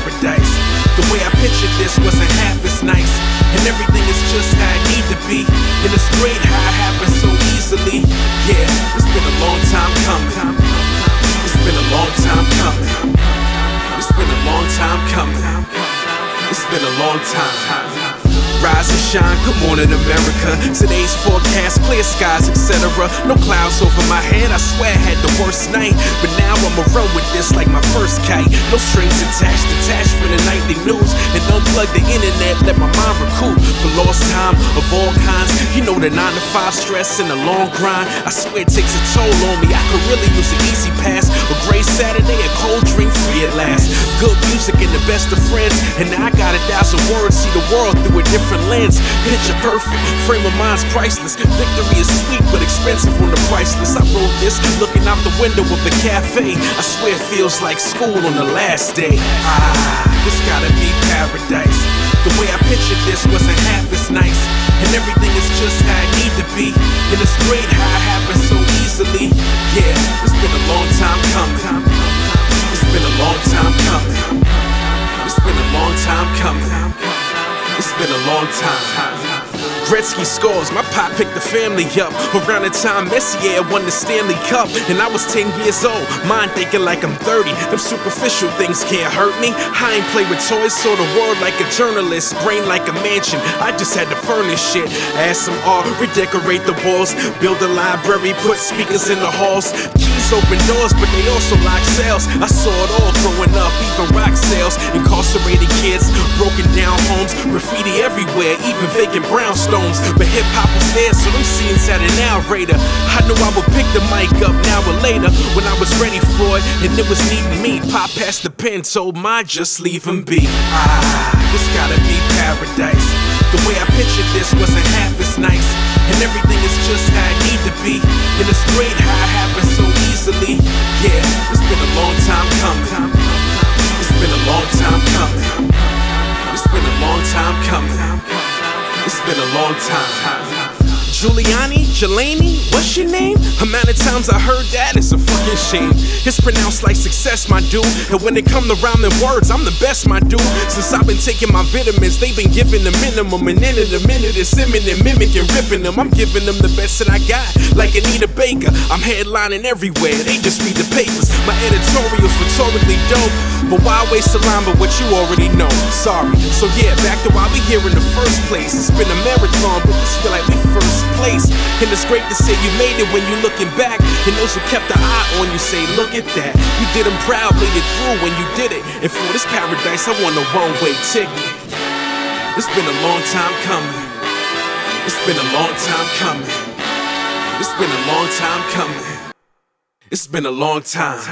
paradise. The way I pictured this wasn't half as nice, and everything is just how it need to be. And it's great how it happened so easily. Yeah, it's been a long time coming. It's been a long time coming. It's been a long time coming. It's been a long time. Rise and shine, good morning America. Today's forecast, clear skies, etc. No clouds over my head, I swear I had the worst night. But now I'ma run with this like my first kite. No strings attached, detached from the nightly news. And unplug the internet, let my mind recoup. For lost time of all kinds, you know the 9 to 5 stress and the long grind. I swear it takes a toll on me. I could really use an easy pass. A gray Saturday, a cold drink free at last. Good music and the best of friends. And I got a thousand words, see the world through a different different lens. Picture perfect, frame of mind's priceless. Victory is sweet but expensive on the priceless. I wrote this looking out the window of the cafe. I swear it feels like school on the last day. Ah, Long time. Gretzky scores, my pop picked the family up. Around the time Messier won the Stanley Cup, and I was 10 years old. Mind thinking like I'm 30. Them superficial things can't hurt me. I ain't play with toys, saw the world like a journalist, brain like a mansion. I just had to furnish shit, add some art, redecorate the walls, build a library, put speakers in the halls. Keys open doors, but they also lock cells. I saw it all growing up, even rock sales, incarcerated kids, broken down homes, graffiti everywhere, even vacant brownstones. But hip hop was there, so them scenes had an narrator. I knew I would pick the mic up now or later when I was ready for it, and it was needing me. Pop past the pen, told my just leave him be. Ah, this gotta be paradise. The way I pictured this wasn't half as nice, and everything is just how it need to be. And it's great how it happens so easily. Yeah, it's been a long time coming. It's been a long time. Giuliani, Jelani, what's your name? Amount of times I heard that, it's a fucking shame. It's pronounced like success, my dude. And when it come to rhyming words, I'm the best, my dude. Since I've been taking my vitamins, they've been giving the minimum. And in a minute, it's imminent, mimicking, ripping them. I'm giving them the best that I got, like Anita Baker. I'm headlining everywhere, they just read the papers. My editorial's rhetorically dope. But why waste line but what you already know? Sorry. So yeah, back to why we here in the first place. It's been a marathon, but this feel like we first place. And it's great to say you made it when you looking back. And those who kept an eye on you say, look at that. You did them proud, made it through when you did it. And for this paradise, I want a one way ticket. It's been a long time coming. It's been a long time coming. It's been a long time coming. It's been a long time.